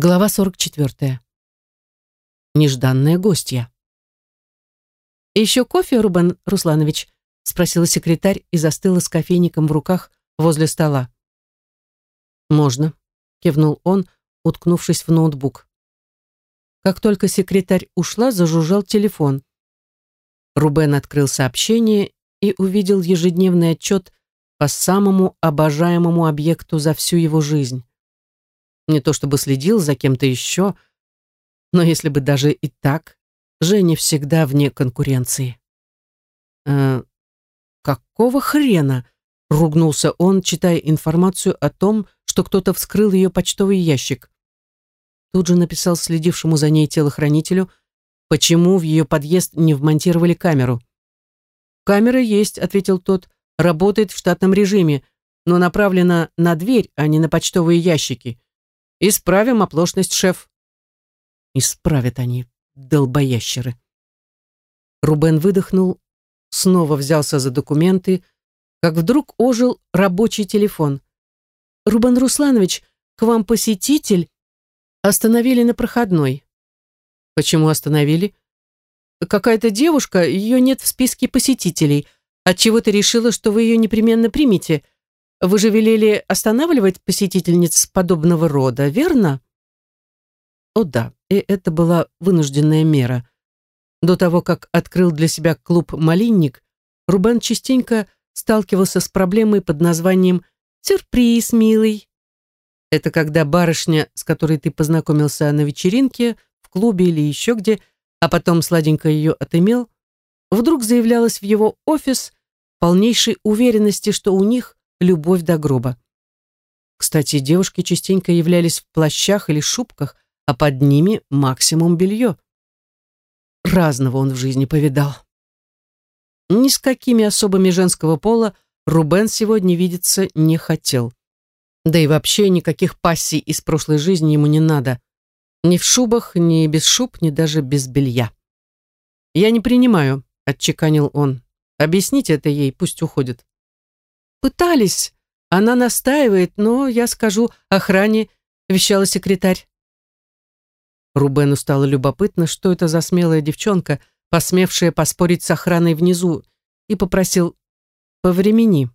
Глава 44. Нежданная гостья. «Еще кофе, Рубен Русланович?» — спросила секретарь и застыла с кофейником в руках возле стола. «Можно», — кивнул он, уткнувшись в ноутбук. Как только секретарь ушла, зажужжал телефон. Рубен открыл сообщение и увидел ежедневный отчет по самому обожаемому объекту за всю его жизнь. Не то чтобы следил за кем-то еще, но если бы даже и так, Женя всегда вне конкуренции. «Э, «Какого хрена?» — ругнулся он, читая информацию о том, что кто-то вскрыл ее почтовый ящик. Тут же написал следившему за ней телохранителю, почему в ее подъезд не вмонтировали камеру. «Камера есть», — ответил тот, — «работает в штатном режиме, но направлена на дверь, а не на почтовые ящики. Исправим оплошность, шеф. Исправят они, долбоящеры. Рубен выдохнул, снова взялся за документы, как вдруг ожил рабочий телефон. «Рубен Русланович, к вам посетитель?» Остановили на проходной. «Почему остановили?» «Какая-то девушка, ее нет в списке посетителей. Отчего ты решила, что вы ее непременно примете?» Вы же велели останавливать посетительниц подобного рода, верно? О да, и это была вынужденная мера. До того, как открыл для себя клуб «Малинник», Рубен частенько сталкивался с проблемой под названием «Сюрприз, милый». Это когда барышня, с которой ты познакомился на вечеринке, в клубе или еще где, а потом сладенько ее отымел, вдруг заявлялась в его офис полнейшей уверенности, что у них любовь до гроба. Кстати, девушки частенько являлись в плащах или шубках, а под ними максимум белье. Разного он в жизни повидал. Ни с какими особами женского пола Рубен сегодня видеться не хотел. Да и вообще никаких пассий из прошлой жизни ему не надо. Ни в шубах, ни без шуб, ни даже без белья. «Я не принимаю», — отчеканил он. «Объясните это ей, пусть уходит». Пытались. Она настаивает, но я скажу охране, вещала секретарь. Рубену стало любопытно, что это за смелая девчонка, посмевшая поспорить с охраной внизу, и попросил «повремени».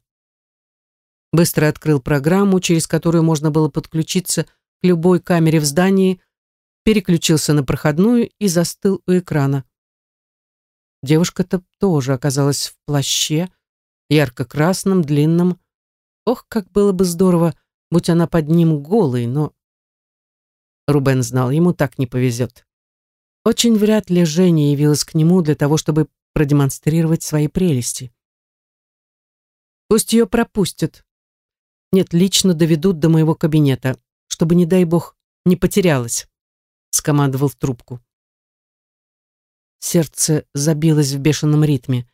Быстро открыл программу, через которую можно было подключиться к любой камере в здании, переключился на проходную и застыл у экрана. Девушка-то тоже оказалась в плаще, ярко-красным, длинным. Ох, как было бы здорово, будь она под ним голой, но... Рубен знал, ему так не повезет. Очень вряд ли Женя явилась к нему для того, чтобы продемонстрировать свои прелести. Пусть ее пропустят. Нет, лично доведут до моего кабинета, чтобы, не дай бог, не потерялась, скомандовал в трубку. Сердце забилось в бешеном ритме.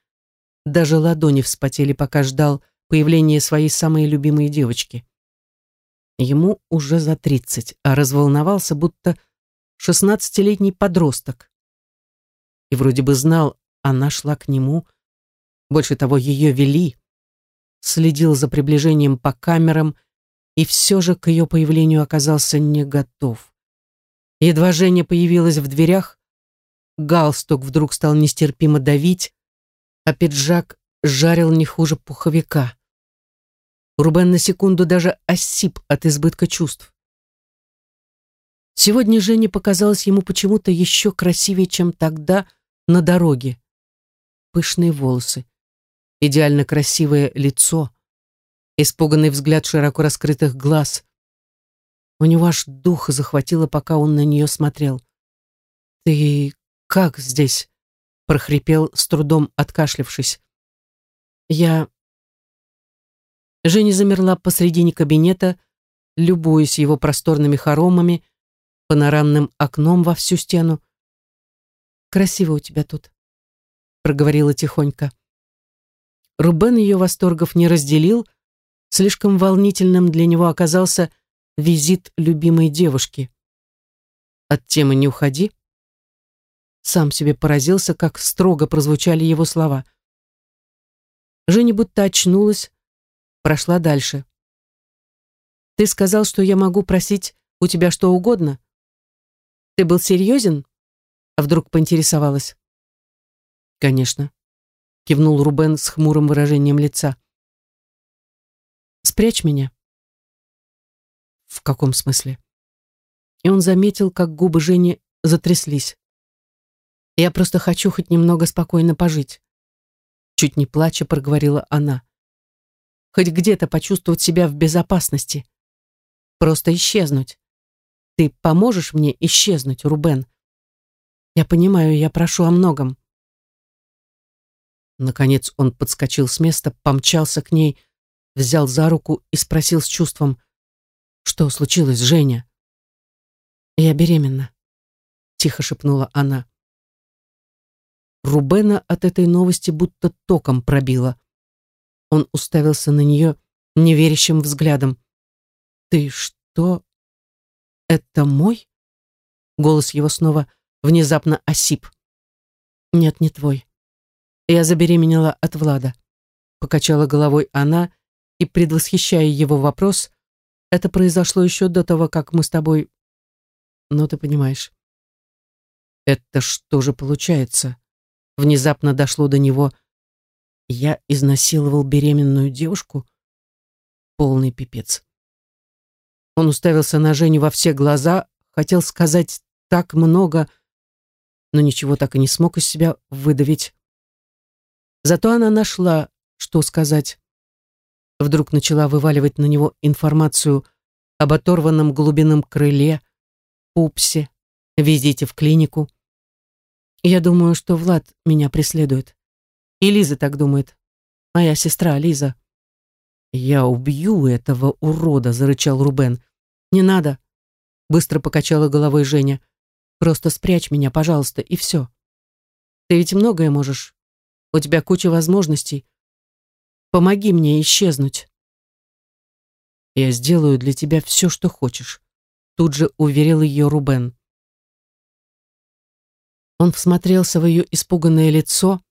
Даже ладони вспотели, пока ждал появления своей самой любимой девочки. Ему уже за тридцать, а разволновался, будто шестнадцатилетний подросток. И вроде бы знал, она шла к нему. Больше того, ее вели. Следил за приближением по камерам и все же к ее появлению оказался не готов. Едва Женя появилась в дверях, галстук вдруг стал нестерпимо давить, а пиджак жарил не хуже пуховика. Рубен на секунду даже осип от избытка чувств. Сегодня Женя показалась ему почему-то еще красивее, чем тогда на дороге. Пышные волосы, идеально красивое лицо, испуганный взгляд широко раскрытых глаз. У него аж дух захватило, пока он на нее смотрел. «Ты как здесь?» Прохрипел, с трудом откашлявшись. Я... Женя замерла посредине кабинета, любуясь его просторными хоромами, панорамным окном во всю стену. «Красиво у тебя тут», — проговорила тихонько. Рубен ее восторгов не разделил, слишком волнительным для него оказался визит любимой девушки. «От темы не уходи», сам себе поразился, как строго прозвучали его слова. Женя будто очнулась, прошла дальше. «Ты сказал, что я могу просить у тебя что угодно?» Ты был серьезен? А вдруг поинтересовалась? Конечно, кивнул Рубен с хмурым выражением лица. Спрячь меня. В каком смысле? И он заметил, как губы Жени затряслись. Я просто хочу хоть немного спокойно пожить. Чуть не плача проговорила она. Хоть где-то почувствовать себя в безопасности. Просто исчезнуть. Ты поможешь мне исчезнуть, Рубен? Я понимаю, я прошу о многом. Наконец он подскочил с места, помчался к ней, взял за руку и спросил с чувством, «Что случилось, Женя?» «Я беременна», — тихо шепнула она. Рубена от этой новости будто током пробило. Он уставился на нее неверящим взглядом. «Ты что? Это мой?» Голос его снова внезапно осип. «Нет, не твой. Я забеременела от Влада», — покачала головой она и, предвосхищая его вопрос, «это произошло еще до того, как мы с тобой...» «Ну, ты понимаешь». «Это что же получается?» Внезапно дошло до него. «Я изнасиловал беременную девушку?» Полный пипец. Он уставился на Женю во все глаза, хотел сказать так много, но ничего так и не смог из себя выдавить. Зато она нашла, что сказать. Вдруг начала вываливать на него информацию об оторванном голубином крыле, пупсе, визите в клинику. Я думаю, что Влад меня преследует. И Лиза так думает. Моя сестра Лиза. «Я убью этого урода», — зарычал Рубен. «Не надо», — быстро покачала головой Женя. Просто спрячь меня, пожалуйста, и все. Ты ведь многое можешь. У тебя куча возможностей. Помоги мне исчезнуть. Я сделаю для тебя все, что хочешь. Тут же уверил ее Рубен. Он всмотрелся в ее испуганное лицо,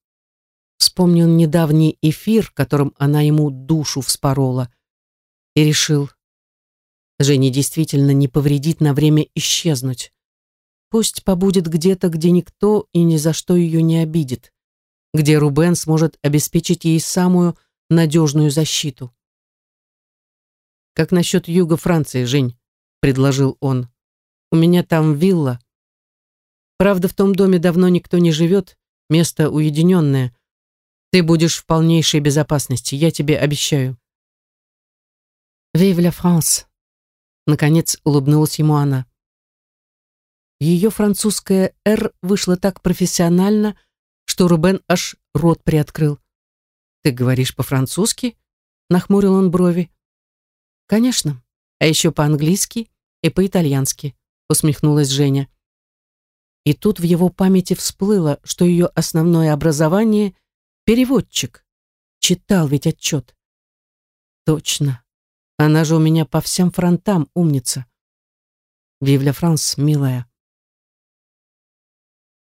вспомнил недавний эфир, которым она ему душу вспорола, и решил, Жене действительно не повредит на время исчезнуть. Пусть побудет где-то, где никто и ни за что ее не обидит, где Рубен сможет обеспечить ей самую надежную защиту. «Как насчет юга Франции, Жень?» — предложил он. «У меня там вилла. Правда, в том доме давно никто не живет, место уединенное. Ты будешь в полнейшей безопасности, я тебе обещаю». «Vive la France!» Наконец улыбнулась ему она. Ее французское «Р» вышло так профессионально, что Рубен аж рот приоткрыл. «Ты говоришь по-французски?» — нахмурил он брови. «Конечно, а еще по-английски и по-итальянски», — усмехнулась Женя. И тут в его памяти всплыло, что ее основное образование — переводчик. Читал ведь отчет. Точно. Она же у меня по всем фронтам умница. Вивля Франс, милая.